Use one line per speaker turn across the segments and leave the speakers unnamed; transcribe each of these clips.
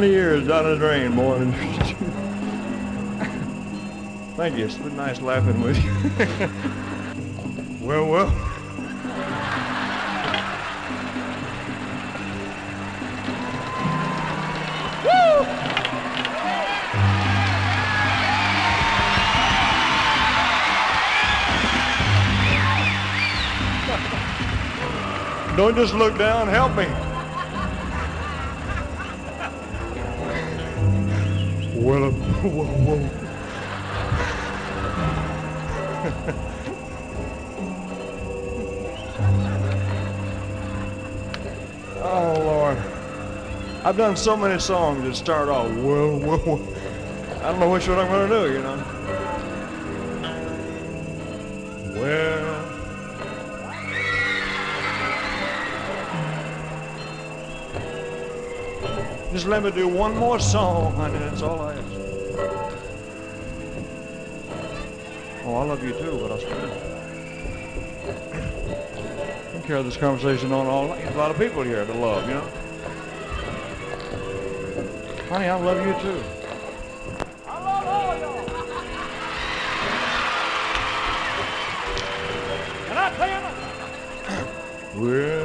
20 years down the drain, boy. Thank you. It's been nice laughing with you. well, well. Don't just look down, help me. Whoa, whoa. oh, Lord. I've done so many songs that start off, whoa, whoa, whoa. I don't know which one I'm going to do, you know. Well. Just let me do one more song, honey. That's all I Oh, I love you too, but I still can carry this conversation on all night. There's a lot of people here to love, you know. Honey, I love you too. I love all y'all. Can I tell you? well.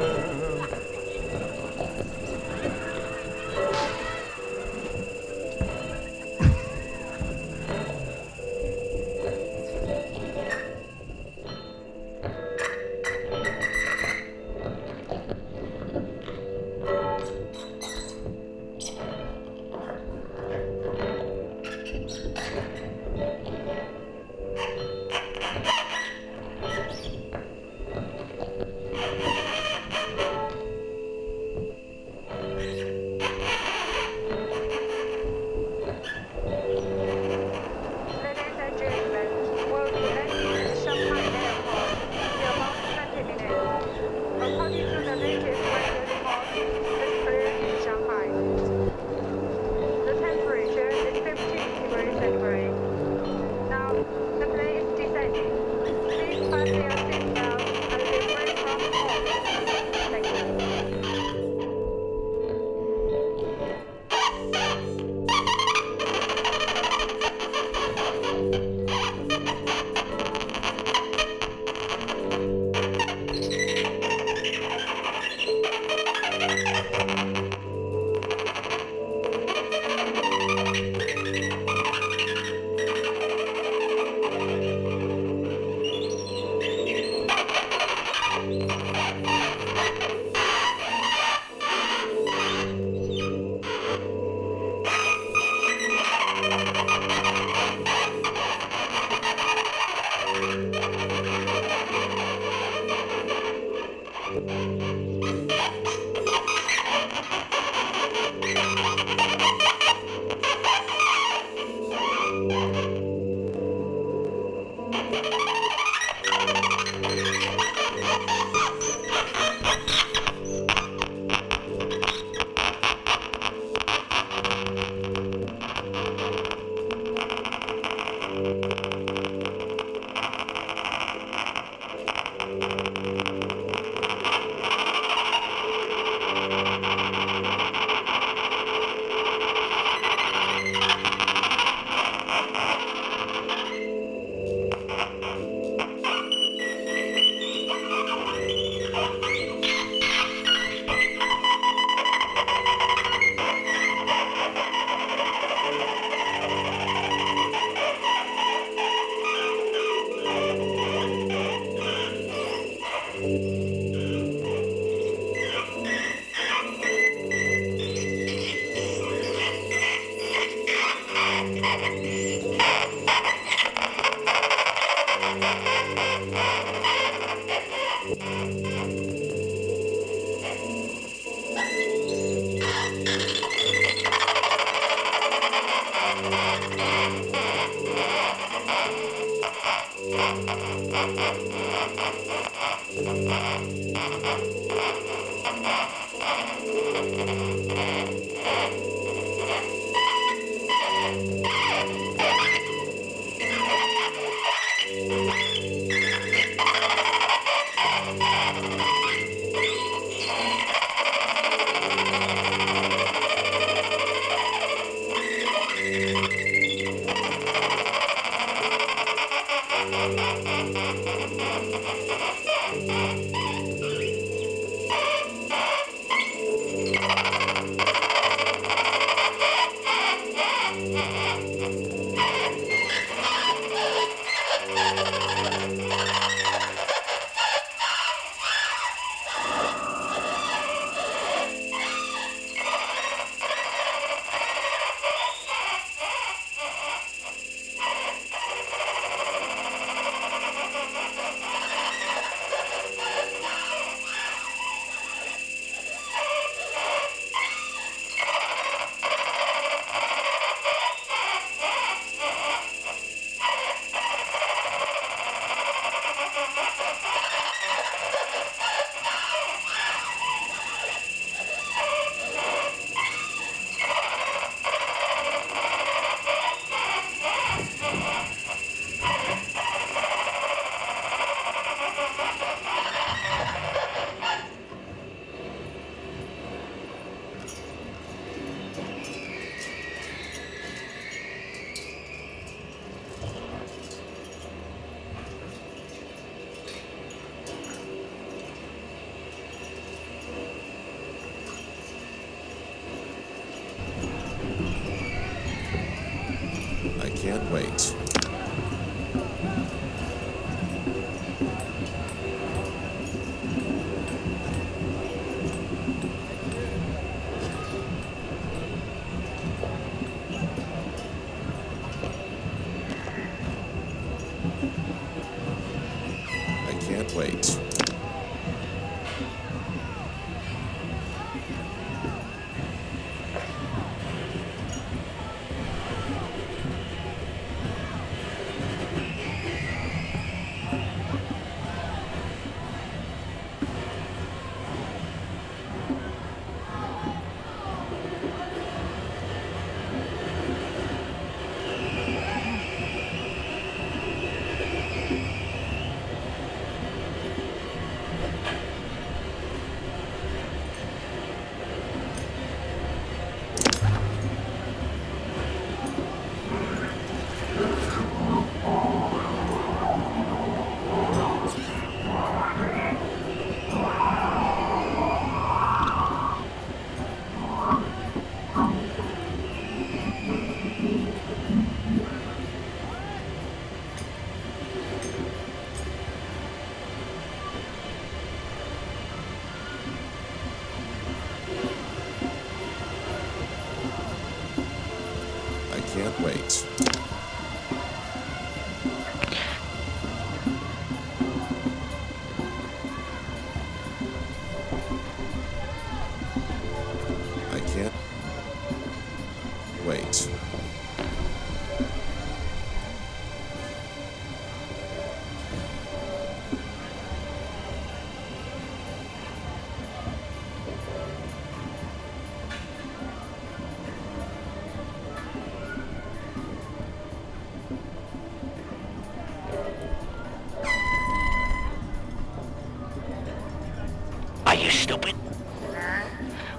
You stupid?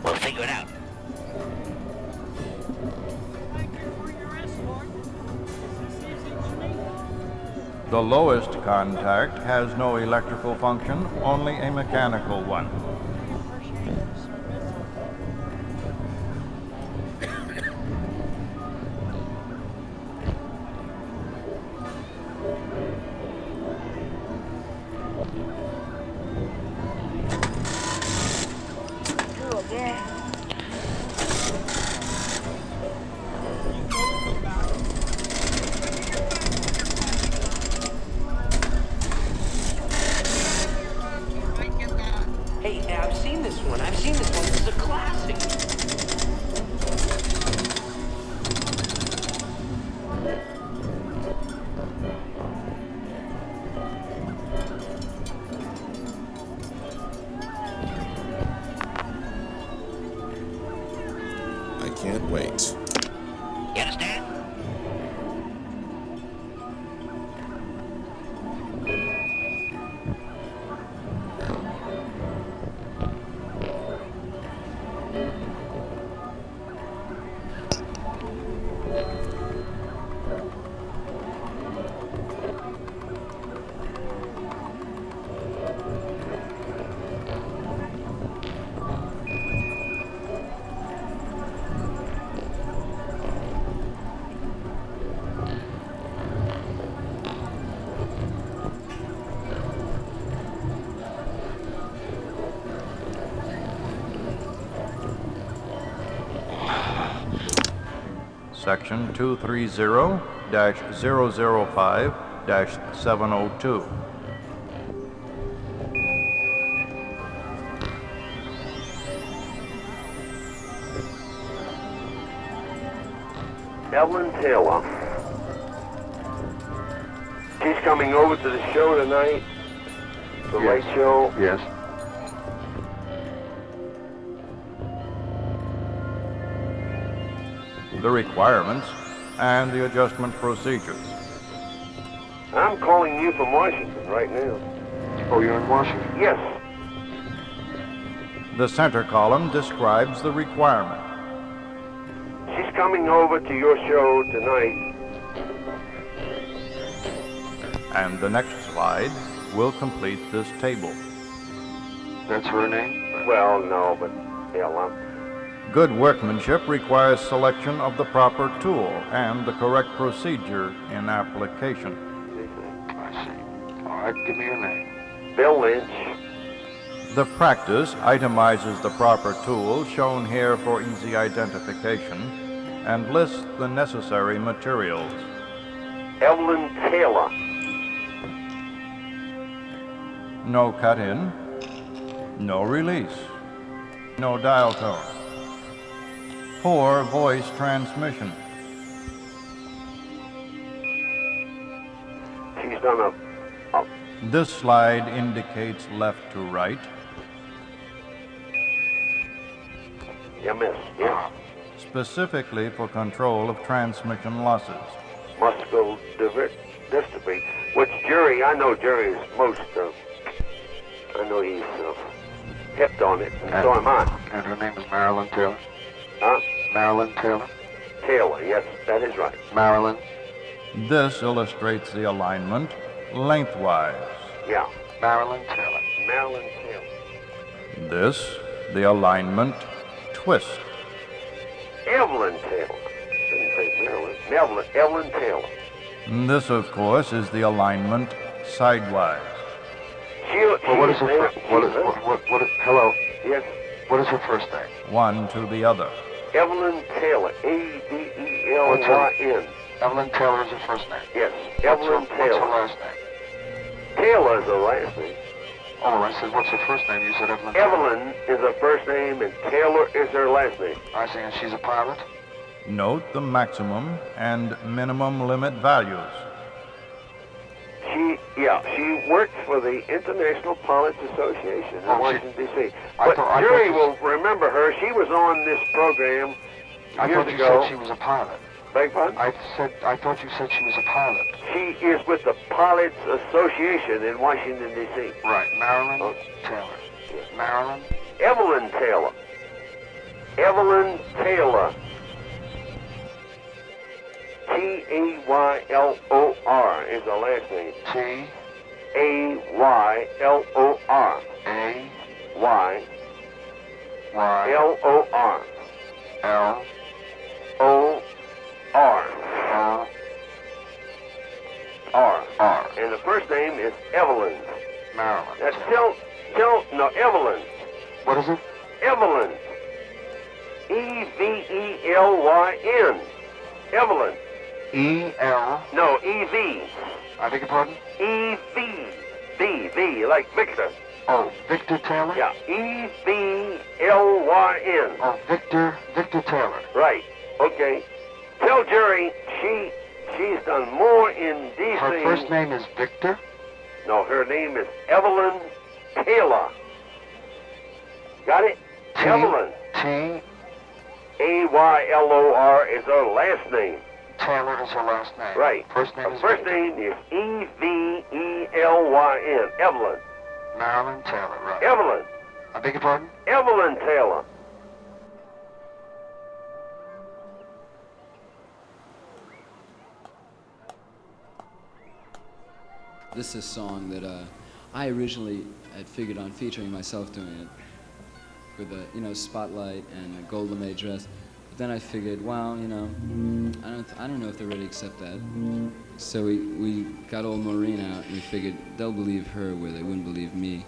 We'll figure it out.
The lowest contact has no electrical function, only a mechanical one. Section 230 005 702.
Evelyn Taylor. She's coming over to the show tonight. The late show.
Yes.
The requirements and the adjustment procedures.
I'm calling you from Washington right now.
Oh, you're in Washington?
Yes.
The center column describes the requirement.
She's coming over to your show tonight.
And the next slide will complete this table.
That's her name?
Well, no, but hell, I'm.
Good workmanship requires selection of the proper tool and the correct procedure in application.
I see. All right, give me your name.
Bill Lynch.
The practice itemizes the proper tool shown here for easy identification and lists the necessary materials.
Evelyn Taylor.
No cut in, no release, no dial tone. Poor voice transmission.
She's done a. a
This slide indicates left to right.
yeah, miss. Yeah.
specifically for control of transmission losses.
Muscular diver- dystrophy. Which Jerry, I know Jerry is most. Uh, I know he's uh, hipped on it, and so am I.
And her name is Marilyn Taylor?
Huh?
Marilyn Taylor?
Taylor. Yes, that is right.
Marilyn?
This illustrates the alignment lengthwise.
Yeah.
Marilyn Taylor.
Marilyn Taylor.
This, the alignment twist.
Evelyn Taylor. Didn't say Marilyn. Evelyn, Evelyn Taylor.
This, of course, is the alignment sidewise.
She,
Well, what is her first?
there-
What is,
she's
what, what, what is, hello?
Yes.
What is her first name?
One to the other.
Evelyn Taylor. A D E L
What's her-
Y N.
Evelyn Taylor is her first name.
Yes.
What's her,
Evelyn
what's her last name?
Taylor is her last name.
Oh, I said, what's her first name? You said Evelyn Taylor.
Evelyn is her first name, and Taylor is her last name.
I see, and she's a pilot?
Note the maximum and minimum limit values.
She, yeah, she works for the International Pilots Association in
Oh,
Washington D.C.
I
But
thought-
Jerry will remember her. She was on this program
I
years
thought you
ago.
said she was a pilot.
Beg pardon?
I said, I thought you said she was a pilot.
She is with the Pilots Association in Washington D.C.
Right, Marilyn
Oh.
Taylor. Marilyn?
Evelyn Taylor. Evelyn Taylor. T A Y L O R is her last name.
T
A Y L O R.
A
Y
Y
L O R.
L
O R. R.
R.
And the first name is Evelyn. Now
Taylor.
tell, tell, no, Evelyn.
What is it?
Evelyn. E V E L Y N. Evelyn.
E L.
No, E V.
I beg your pardon?
E V. V. V. Like Victor.
Oh, Victor Taylor?
Yeah. E V L Y N.
Oh, Victor, Victor Taylor.
Right. Okay. Tell Jerry she she's done more in D.C.
Her first name is Victor?
No, her name is Evelyn Taylor. Got it?
T-
Evelyn.
T.
A Y L O R is her last name.
Taylor is her last name.
Right.
First name
Her
is
first
Victor.
name is E V E L Y N. Evelyn.
Marilyn Taylor, right.
Evelyn.
I beg your pardon?
Evelyn Taylor.
This is a song that uh, I originally had figured on featuring myself doing it with a you know spotlight and a gold lame dress. Then I figured, well, you know, I don't I don't know if they're ready to accept that. So we, we got old Maureen out and we figured they'll believe her where they wouldn't believe me,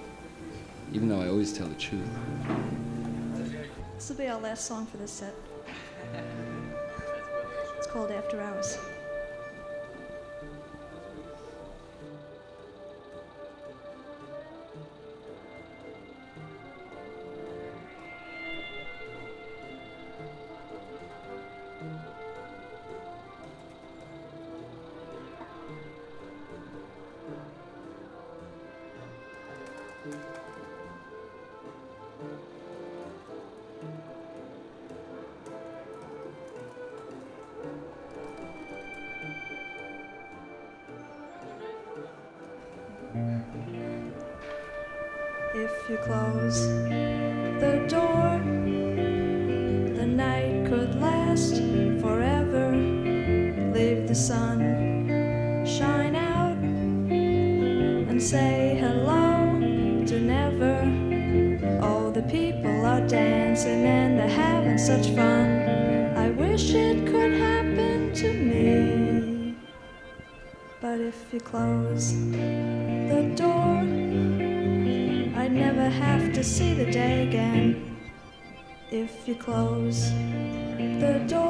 even though I always tell the truth.
This will be our last song for this set.
It's
called After Hours. You close the door, the night could last forever. Leave the sun shine out and say hello to never. All the people are dancing and they're having such fun. I wish it could happen to me. But if you close I'd never have to see the day again. If you close the door,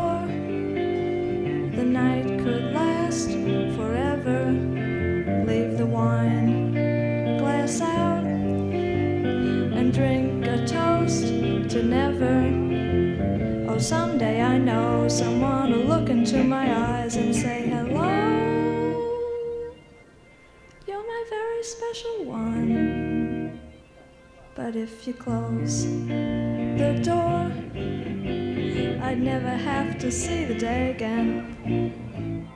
if you close the door, I'd never have to see the day again.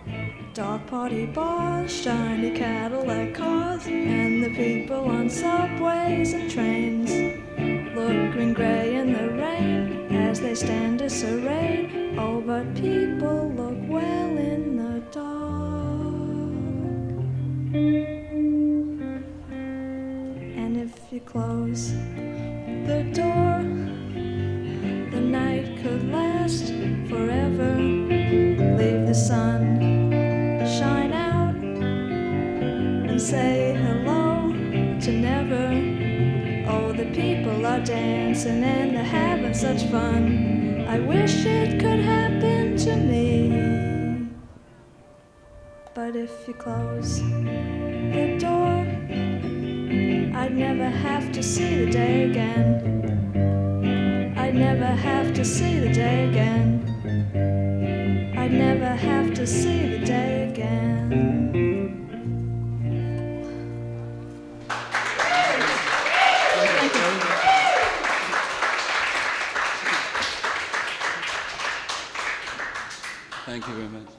Dog party bars, shiny Cadillac cars, and the people on subways and trains look green gray in the rain as they stand disarrayed. Oh, but people look well in the dark. If you close the door, the night could last forever. Leave the sun shine out and say hello to never. Oh, the people are dancing and they're having such fun. I wish it could happen to me. But if you close the door, I'd never have to see the day again. I'd never have to see the day again. I'd never have to see the day again.
Thank you very much.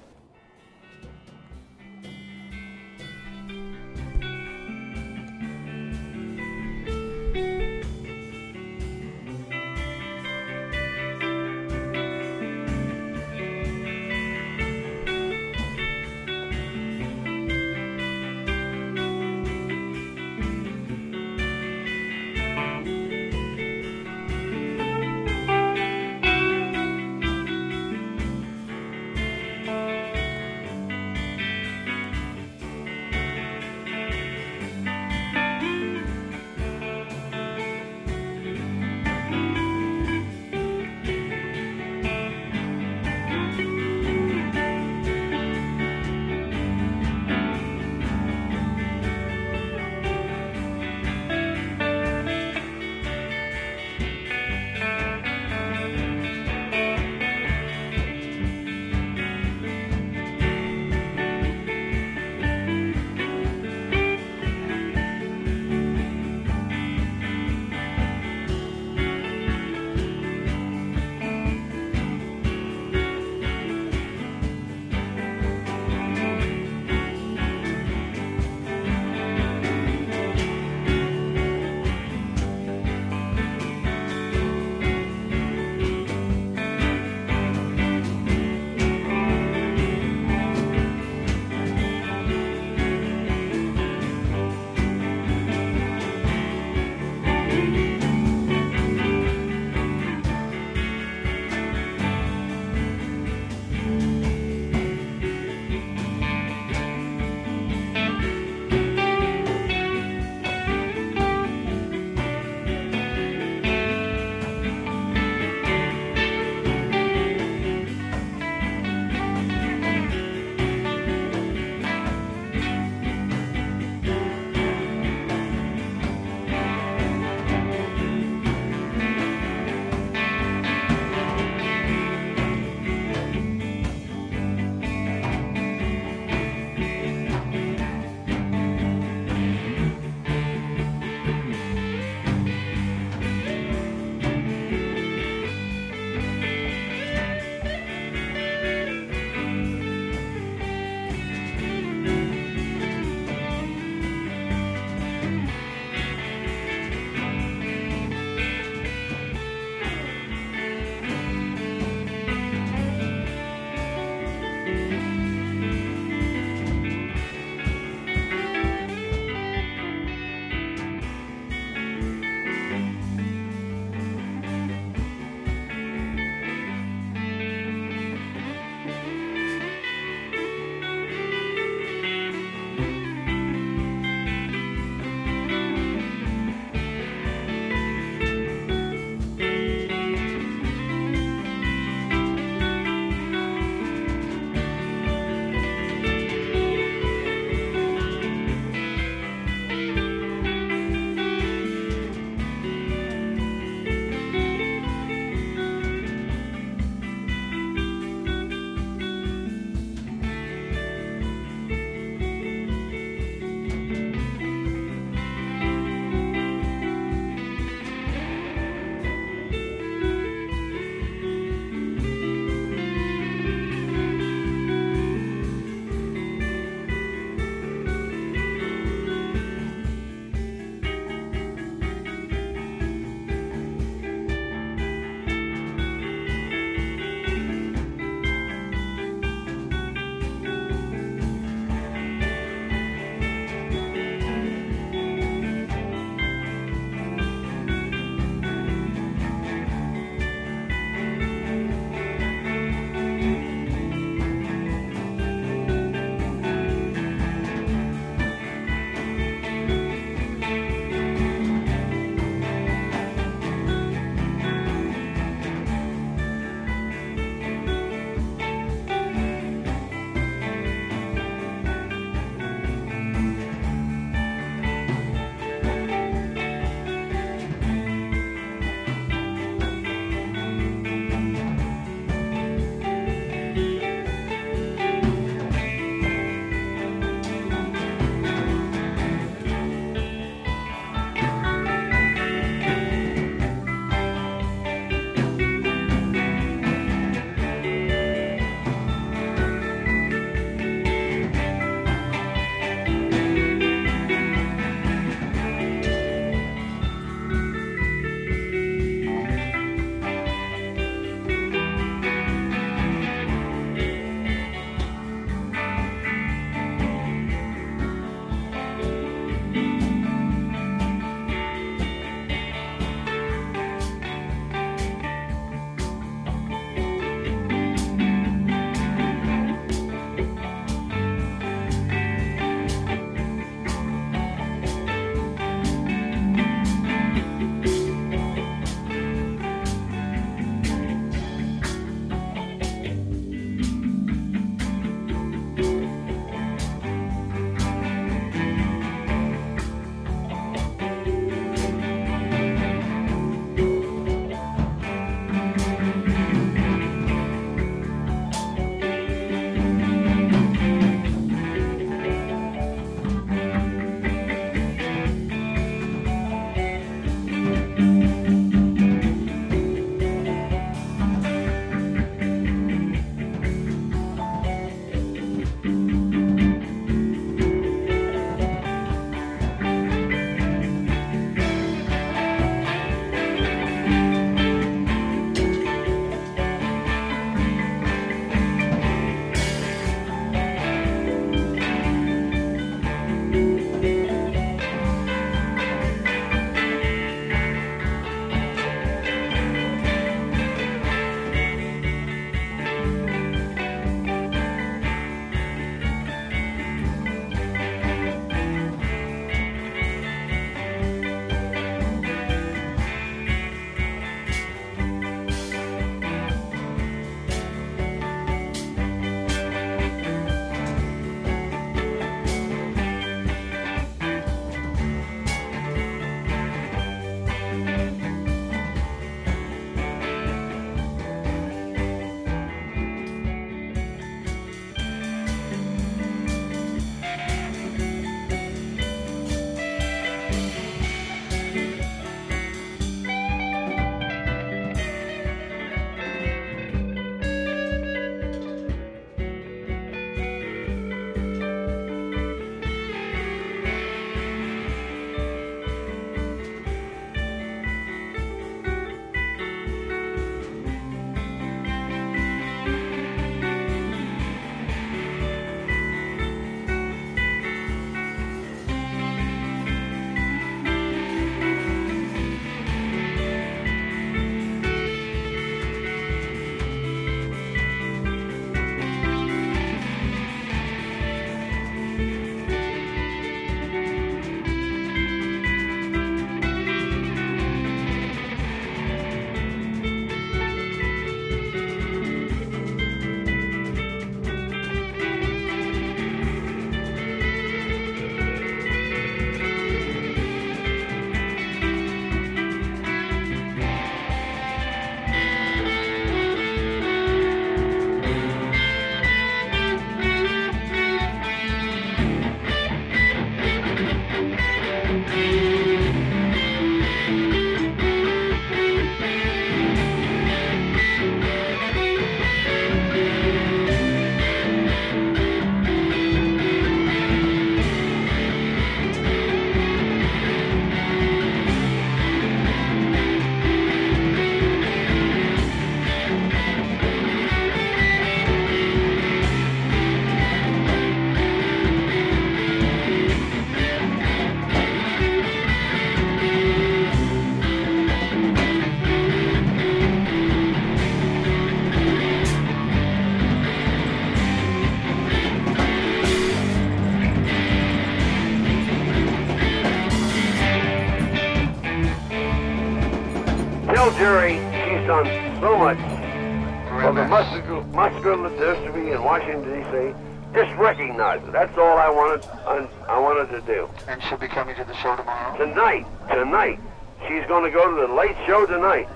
Muscular dystrophy in Washington D.C. Just recognize it. That's all I wanted. I, I wanted to do.
And she'll be coming to the show tomorrow?
Tonight, tonight, she's going to go to the late show tonight.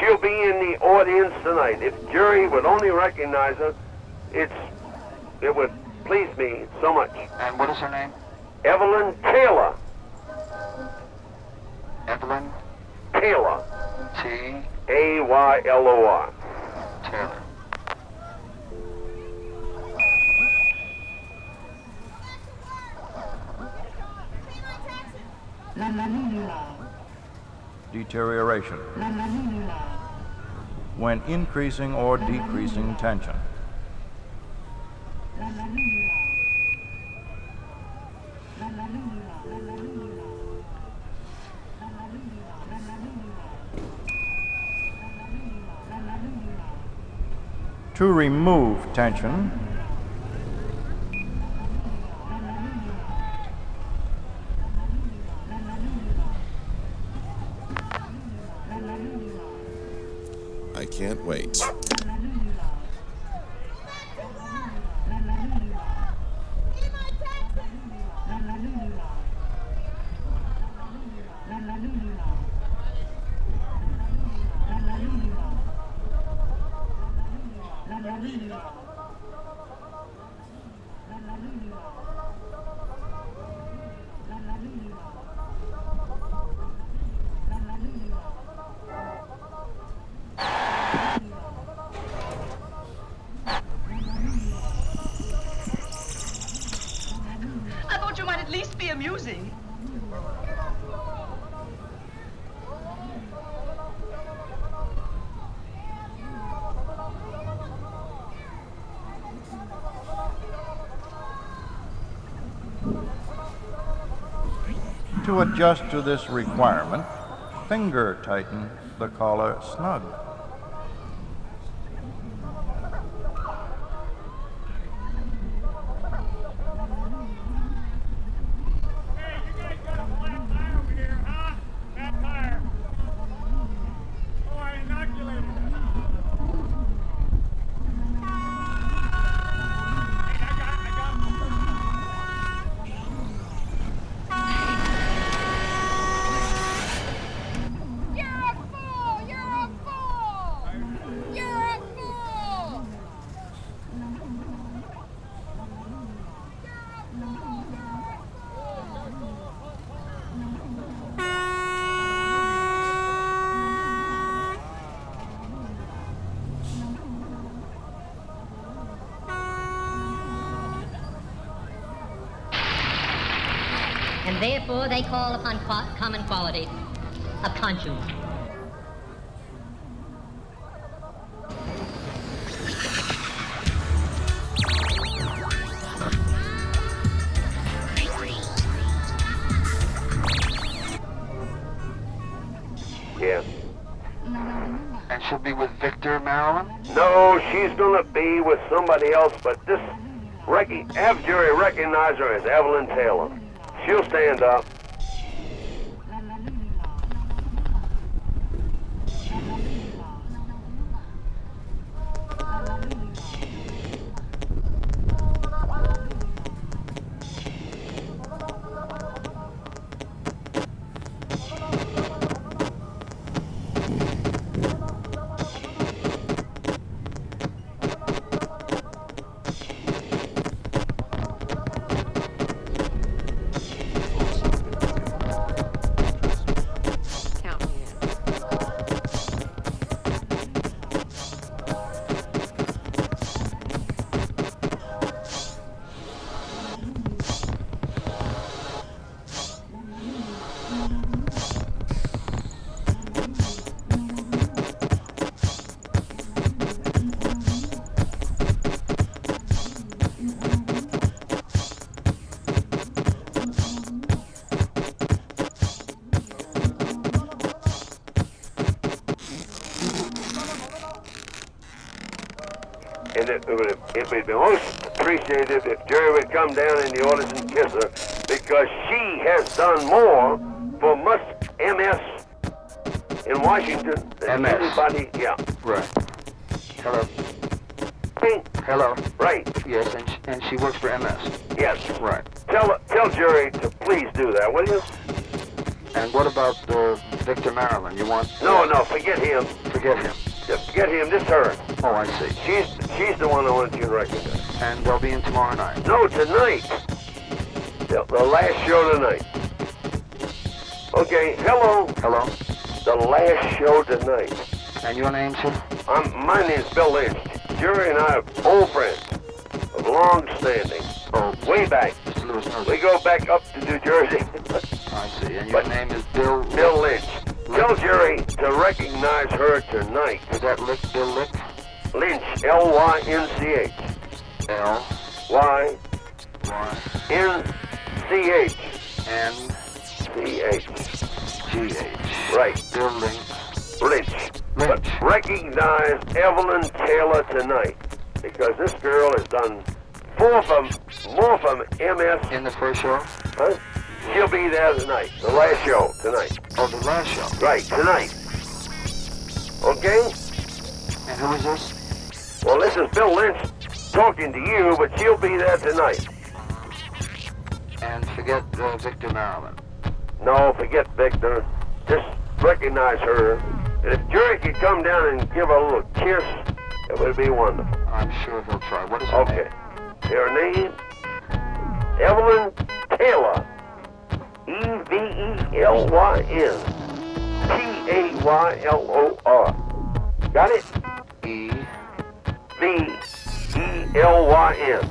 She'll be in the audience tonight. If Jerry would only recognize her, it's it would please me so much.
And what is her name?
Evelyn Taylor.
Evelyn
Taylor.
T.
A Y L O R.
Taylor.
Deterioration. When increasing or decreasing tension. To remove tension,
I can't wait.
I thought you might at least be amusing.
To adjust to this requirement, finger tighten the collar snug.
You're a fool! You're a fool! You're a fool!
and therefore they call upon qua- common qualities of conscience.
Yeah. Mm-hmm.
And she'll be with Victor Marilyn?
No, she's gonna be with somebody else, but this rec- have Jerry recognize her as Evelyn Taylor. She'll stand up. It, would it would be most appreciated if Jerry would come down in the audience and kiss her because she has done more for MS in Washington. that
MS.
Anybody? Yeah.
Right. Hello.
Hey,
Hello.
Right.
Yes, and she, and she works for MS.
Yes.
Right.
Tell tell Jerry to please do that, will you?
And what about uh, Victor Maryland? You want?
No, no, forget him.
Forget him.
Just forget him. Just her.
Oh, I see.
She's she's the one I want you to recognize.
And they'll be in tomorrow night.
No, tonight. The, the last show tonight. Okay. Hello.
Hello.
The last show tonight.
And your name, sir?
I'm, my name's Bill Lynch. Jerry and I are old friends of long standing.
Oh,
Way back.
Mr. Lewis knows.
We go back up to New Jersey.
I see. And your name is Bill.
Bill Lynch. Tell Jerry to recognize her tonight.
Is that Lick? Bill Lick?
Lynch. L Y N C H.
L
Y
Y
N C H.
N
C H.
G H.
Right.
Bill Lynch.
Lynch. But recognize Evelyn Taylor tonight because this girl has done more from more from MS.
In the first show?
Huh? She'll be there tonight. The last show tonight.
Oh, the last show.
Right tonight. Okay.
And who is this?
Well, this is Bill Lynch talking to you, but she'll be there tonight.
And forget uh, Victor Maryland.
No, forget Victor. Just recognize her. And if Jerry could come down and give her a little kiss, it would be wonderful.
I'm sure he'll try. What is her
Okay. Her name? Evelyn Taylor. E V E L Y N. T A Y L O R. Got it?
E
V E L Y N.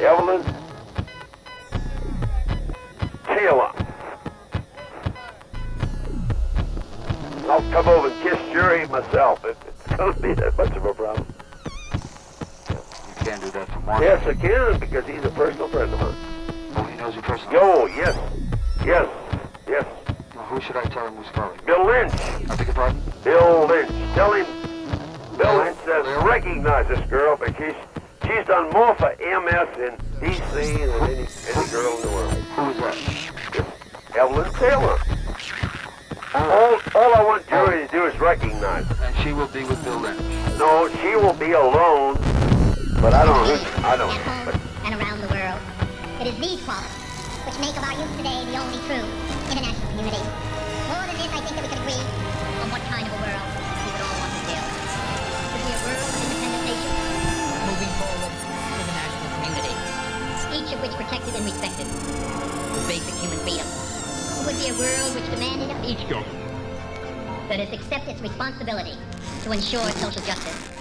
Evelyn Taylor. I'll come over and kiss Jerry myself if it's going to be that much of a problem.
You can't do that for Mark.
Yes, I can because he's a personal friend of mine.
Oh, he knows you personally.
Yo, yes, yes, yes.
Well, who should I tell him who's calling?
Bill Lynch.
I beg your pardon?
Bill Lynch. Tell him Bill Lynch says recognize this girl because she's, she's done more for MS in DC than any, any girl in the world.
Who is that?
Evelyn Taylor. All, all I want Jerry to do is recognize her.
And she will be with Bill Lynch.
No, she will be alone, but I don't know who, I don't know. But
and around the world. It is these qualities which make of our youth today the only true international community. More than this, I think that we could agree on what kind of each of which protected and respected.
With basic human freedom.
It would be a world which demanded of each government that it accept its responsibility to ensure social justice.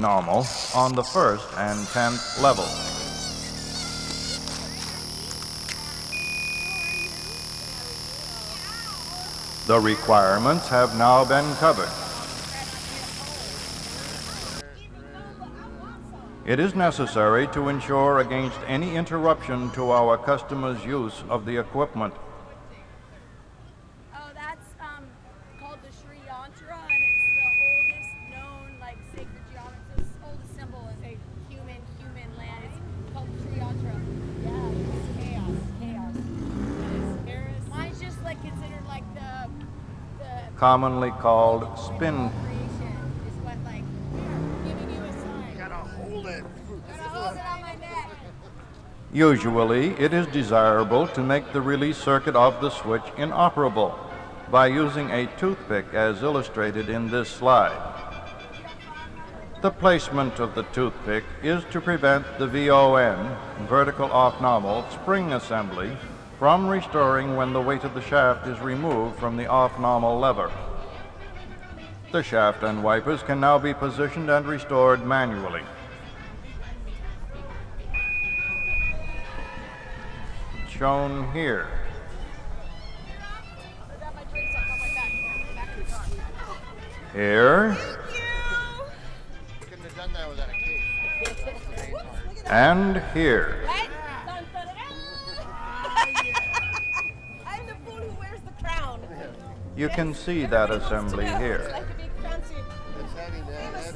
Normal on the first and tenth level. The requirements have now been covered. It is necessary to ensure against any interruption to our customers' use of the equipment.
Oh, that's um called the Sri Yantra, and it's the oldest known like sacred geometry. It's the oldest symbol in a human human land. It's called the Sri Yantra. Yeah, it's chaos, chaos. It's Mine's just like considered like the the
commonly called spin
creation is what like giving you a sign. Gotta hold it. Gotta hold it on called spin.
Usually, it is desirable to make the release circuit of the switch inoperable by using a toothpick as illustrated in this slide. The placement of the toothpick is to prevent the VON, vertical off-normal spring assembly, from restoring when the weight of the shaft is removed from the off-normal lever. The shaft and wipers can now be positioned and restored manually. Shown here. Here. And here. You can see that assembly here.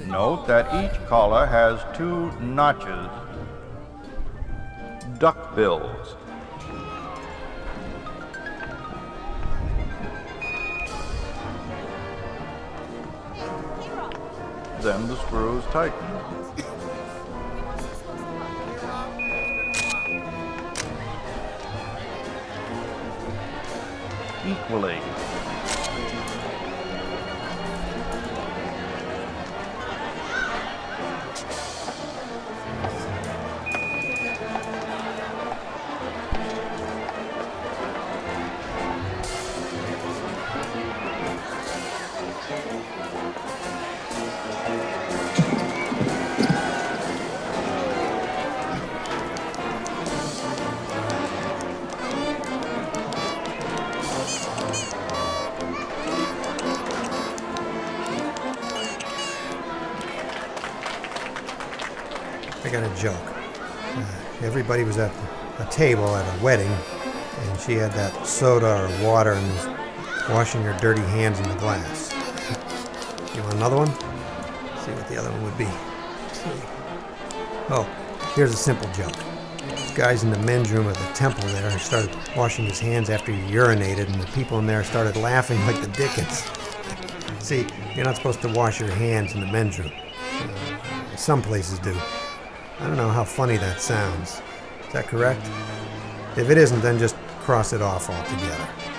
Note that each collar has two notches, duck bills. Then the screws tighten. Equally.
Table at a wedding, and she had that soda or water and was washing her dirty hands in the glass. you want another one? See what the other one would be. Oh, here's a simple joke. This guy's in the men's room of the temple there and started washing his hands after he urinated, and the people in there started laughing like the dickens. See, you're not supposed to wash your hands in the men's room. Some places do. I don't know how funny that sounds. That correct? If it isn't, then just cross it off altogether.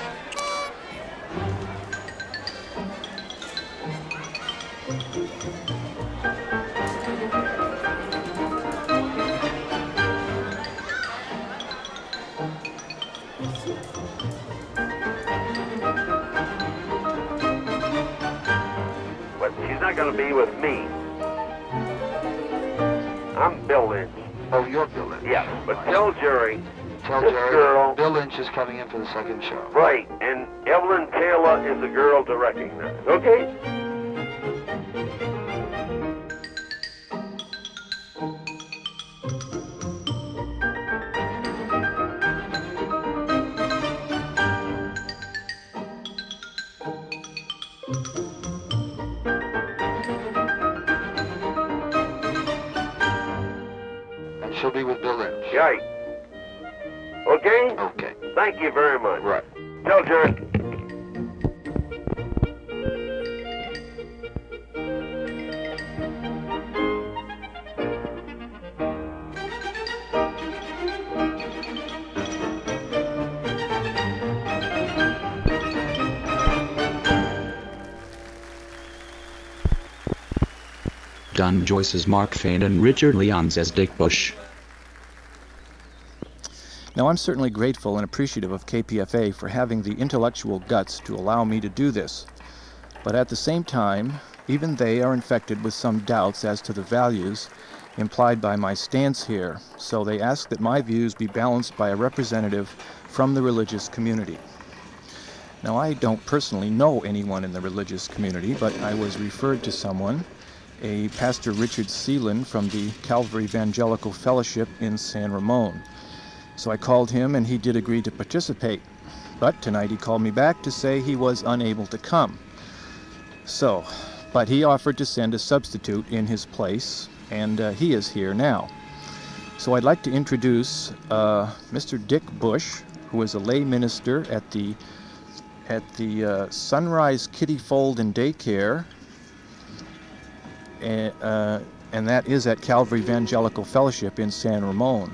Oh, you're Bill Lynch.
Yeah, but tell Jerry.
Tell
this
Jerry
girl.
Bill Lynch is coming in for the second show.
Right, and Evelyn Taylor is a girl to recognize. Okay?
Joyce as Mark Fane and Richard Leons as Dick Bush.
Now, I'm certainly grateful and appreciative of KPFA for having the intellectual guts to allow me to do this. But at the same time, even they are infected with some doubts as to the values implied by my stance here, so they ask that my views be balanced by a representative from the religious community. Now, I don't personally know anyone in the religious community, but I was referred to someone, a Pastor Richard Seelan from the Calvary Evangelical Fellowship in San Ramon. So I called him and he did agree to participate. But tonight he called me back to say he was unable to come. So, but he offered to send a substitute in his place, and uh, he is here now. So I'd like to introduce uh, Mr. Dick Bush, who is a lay minister at the at the uh, Sunrise Kitty Fold and Daycare, and, uh, and that is at Calvary Evangelical Fellowship in San Ramon.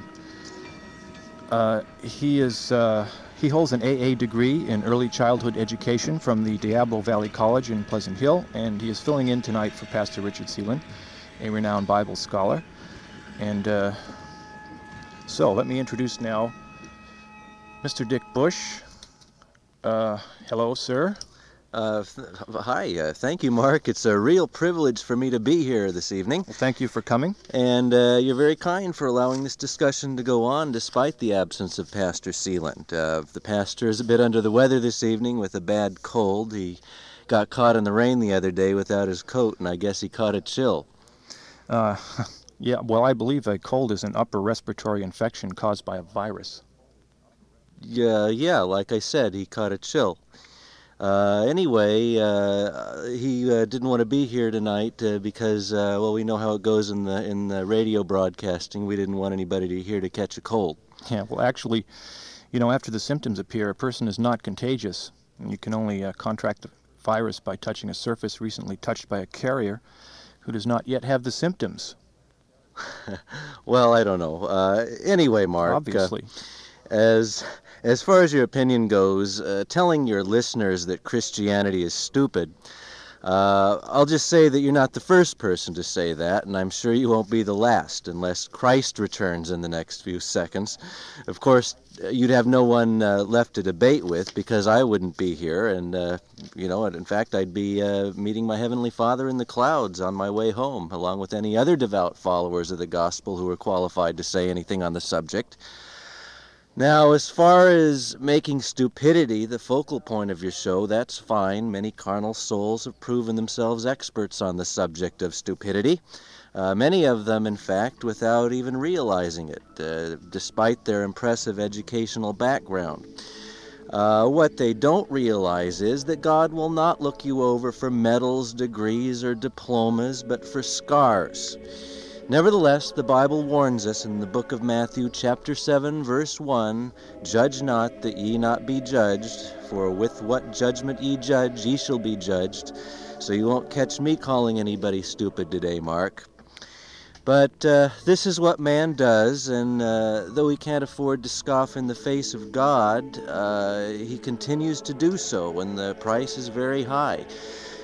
Uh, he is uh, he holds an AA degree in early childhood education from the Diablo Valley College in Pleasant Hill, and he is filling in tonight for Pastor Richard Seelan, a renowned Bible scholar. And uh, so, let me introduce now Mr. Dick Bush. Uh, hello, sir.
Uh, th- hi, uh, thank you, Mark. It's a real privilege for me to be here this evening.
Well, thank you for coming.
And uh, you're very kind for allowing this discussion to go on despite the absence of Pastor Sealand. Uh, the pastor is a bit under the weather this evening with a bad cold. He got caught in the rain the other day without his coat, and I guess he caught a chill.
Uh, yeah, well, I believe a cold is an upper respiratory infection caused by a virus.
Yeah, yeah, like I said, he caught a chill. Uh, anyway, uh, he uh, didn't want to be here tonight uh, because, uh, well, we know how it goes in the in the radio broadcasting. We didn't want anybody to hear to catch a cold.
Yeah, well, actually, you know, after the symptoms appear, a person is not contagious. You can only uh, contract the virus by touching a surface recently touched by a carrier who does not yet have the symptoms.
well, I don't know. Uh, anyway, Mark.
Obviously.
As as far as your opinion goes, uh, telling your listeners that Christianity is stupid. Uh, I'll just say that you're not the first person to say that, and I'm sure you won't be the last unless Christ returns in the next few seconds. Of course, uh, you'd have no one uh, left to debate with because I wouldn't be here, and, uh, you know, in fact, I'd be uh, meeting my Heavenly Father in the clouds on my way home, along with any other devout followers of the gospel who are qualified to say anything on the subject. Now, as far as making stupidity the focal point of your show, that's fine. Many carnal souls have proven themselves experts on the subject of stupidity. Uh, many of them, in fact, without even realizing it, uh, despite their impressive educational background. Uh, what they don't realize is that God will not look you over for medals, degrees, or diplomas, but for scars. Nevertheless, the Bible warns us in the book of Matthew, chapter 7, verse 1 Judge not that ye not be judged, for with what judgment ye judge, ye shall be judged. So you won't catch me calling anybody stupid today, Mark. But uh, this is what man does, and uh, though he can't afford to scoff in the face of God, uh, he continues to do so when the price is very high.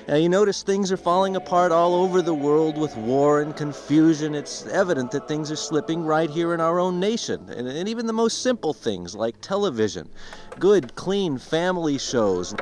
Now, you notice things are falling apart all over the world with war and confusion. It's evident that things are slipping right here in our own nation. And, and even the most simple things like television, good, clean family shows.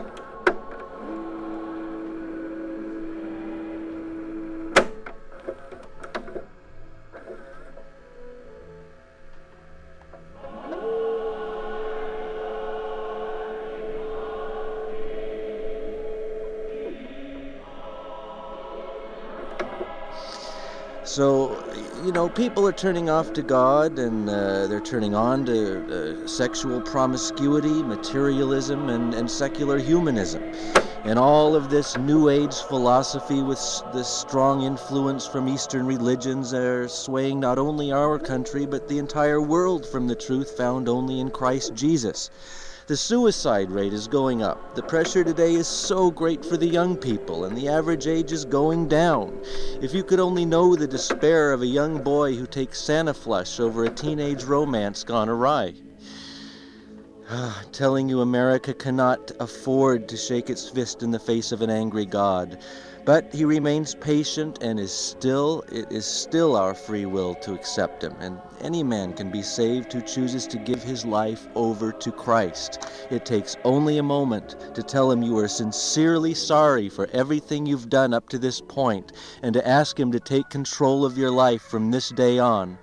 Know, people are turning off to God and uh, they're turning on to uh, sexual promiscuity, materialism, and, and secular humanism. And all of this New Age philosophy with this strong influence from Eastern religions are swaying not only our country, but the entire world from the truth found only in Christ Jesus. The suicide rate is going up. The pressure today is so great for the young people, and the average age is going down. If you could only know the despair of a young boy who takes Santa flush over a teenage romance gone awry. Ah, telling you America cannot afford to shake its fist in the face of an angry God. But he remains patient and is still it is still our free will to accept him. And any man can be saved who chooses to give his life over to Christ. It takes only a moment to tell him you are sincerely sorry for everything you've done up to this point and to ask him to take control of your life from this day on.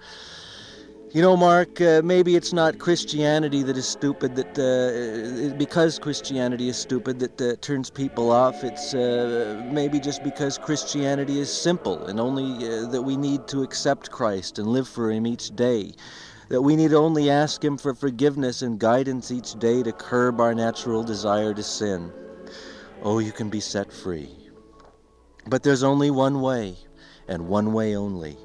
You know, Mark, uh, maybe it's not Christianity that is stupid, that uh, because Christianity is stupid that uh, turns people off. It's uh, maybe just because Christianity is simple and only uh, that we need to accept Christ and live for Him each day. That we need only ask Him for forgiveness and guidance each day to curb our natural desire to sin. Oh, you can be set free. But there's only one way, and one way only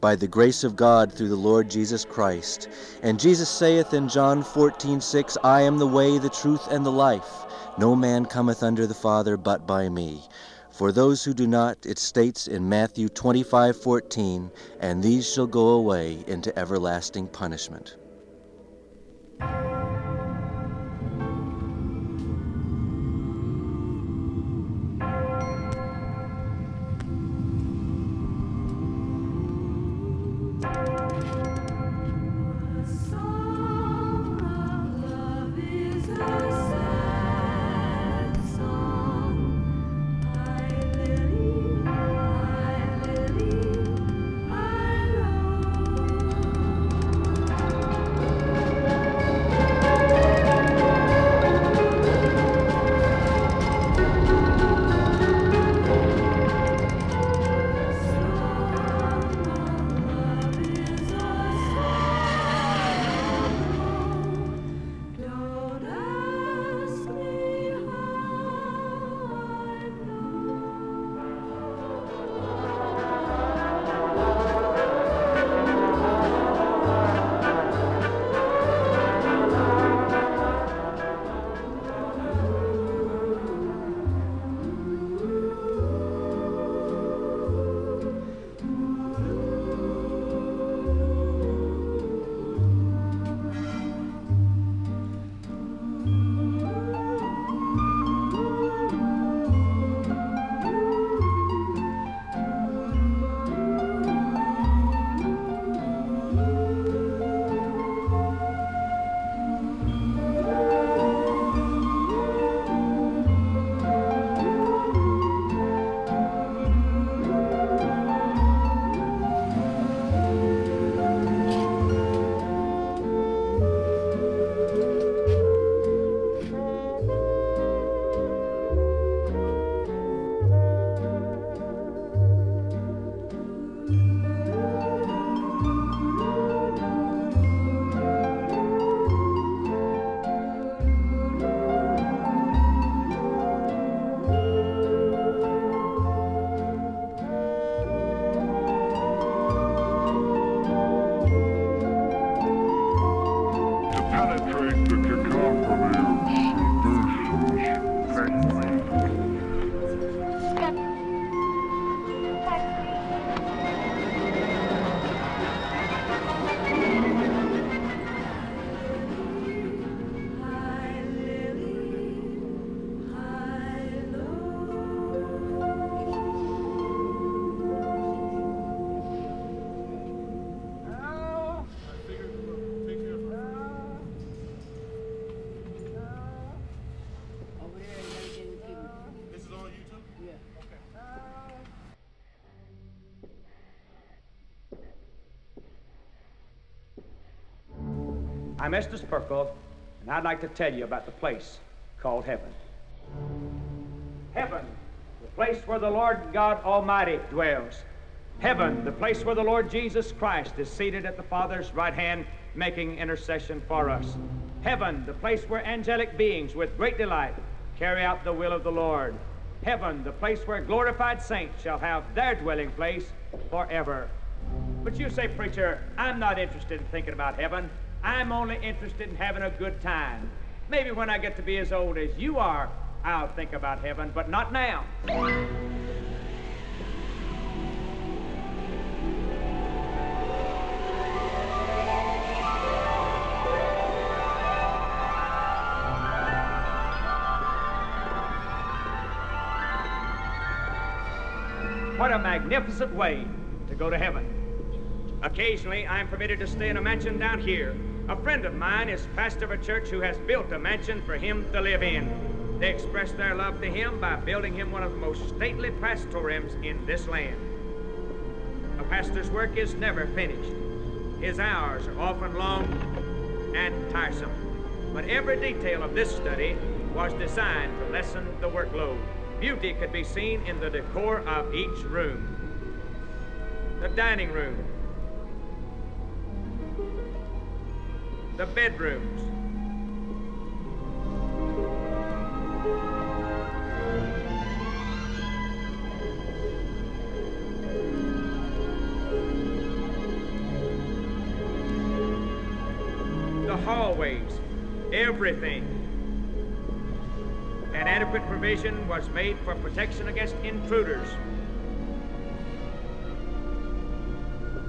by the grace of God through the Lord Jesus Christ. And Jesus saith in John 14:6, I am the way, the truth, and the life. No man cometh unto the Father but by me. For those who do not, it states in Matthew 25:14, and these shall go away into everlasting punishment.
I'm Estes Burkle, and I'd like to tell you about the place called heaven. Heaven, the place where the Lord God Almighty dwells. Heaven, the place where the Lord Jesus Christ is seated at the Father's right hand, making intercession for us. Heaven, the place where angelic beings with great delight carry out the will of the Lord. Heaven, the place where glorified saints shall have their dwelling place forever. But you say, preacher, I'm not interested in thinking about heaven. I'm only interested in having a good time. Maybe when I get to be as old as you are, I'll think about heaven, but not now. What a magnificent way to go to heaven. Occasionally, I'm permitted to stay in a mansion down here. A friend of mine is pastor of a church who has built a mansion for him to live in. They express their love to him by building him one of the most stately pastoriums in this land. A pastor's work is never finished. His hours are often long and tiresome. But every detail of this study was designed to lessen the workload. Beauty could be seen in the decor of each room. The dining room, the bedrooms, the hallways, everything. An adequate provision was made for protection against intruders.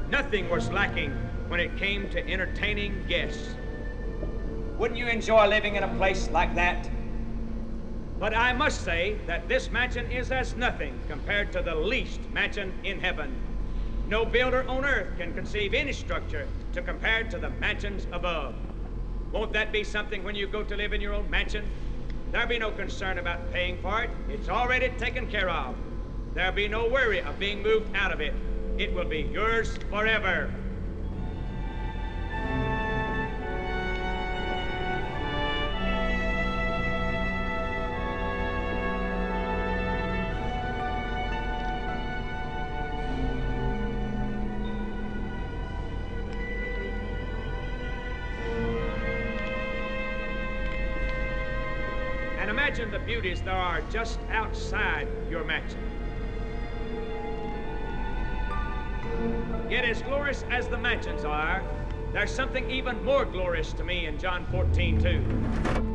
Nothing was lacking when it came to entertaining guests. Wouldn't you enjoy living in a place like that? But I must say that this mansion is as nothing compared to the least mansion in heaven. No builder on earth can conceive any structure to compare to the mansions above. Won't that be something when you go to live in your own mansion? There'll be no concern about paying for it. It's already taken care of. There'll be no worry of being moved out of it. It will be yours forever. The there are just outside your mansion. Yet, as glorious as the mansions are, there's something even more glorious to me in John 14, 2.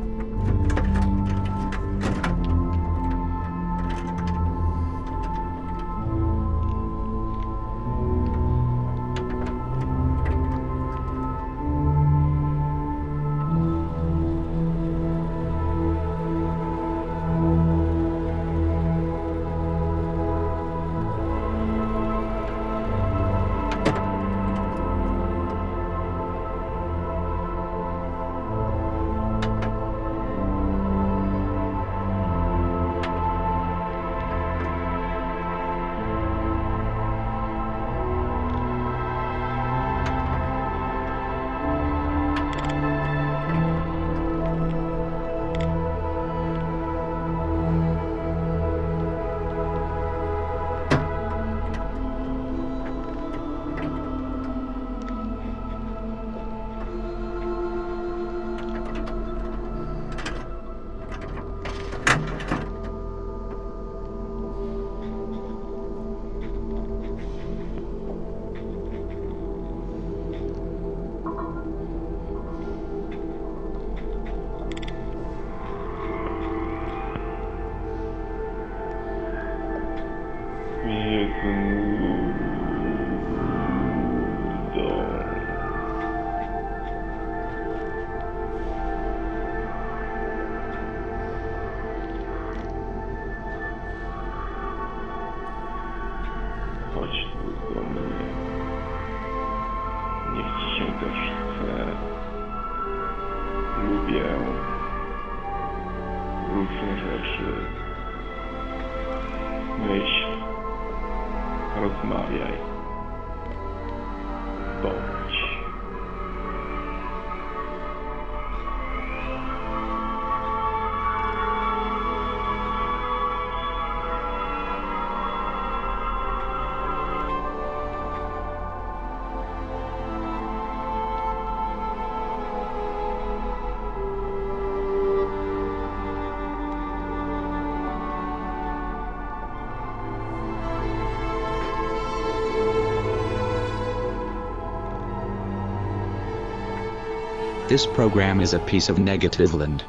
This program is a piece of Negativland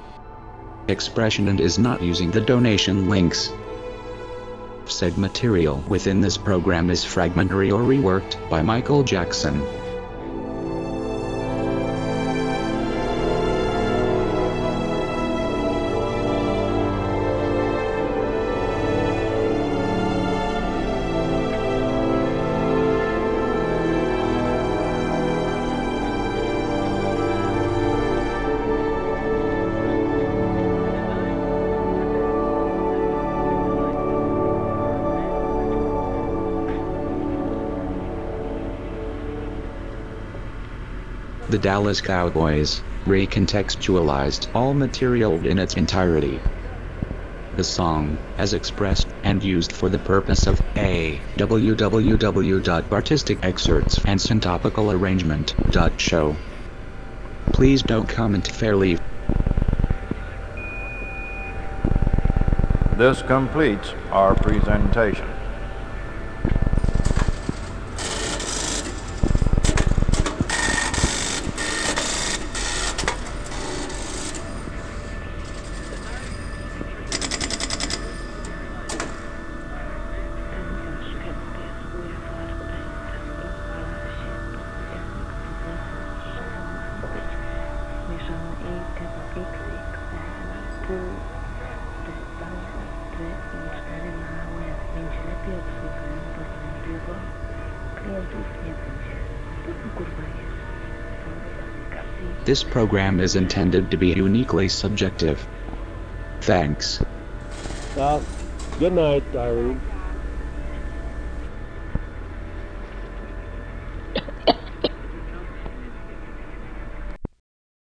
expression and is not using the donation links. Said material within this program is fragmentary or reworked by Michael Jackson. The Dallas Cowboys recontextualized all material in its entirety. The song, as expressed and used for the purpose of a www.artistic and. Please don't comment fairly.
This completes our presentation.
This program is intended to be uniquely subjective. Thanks.
Well, good night, Irene.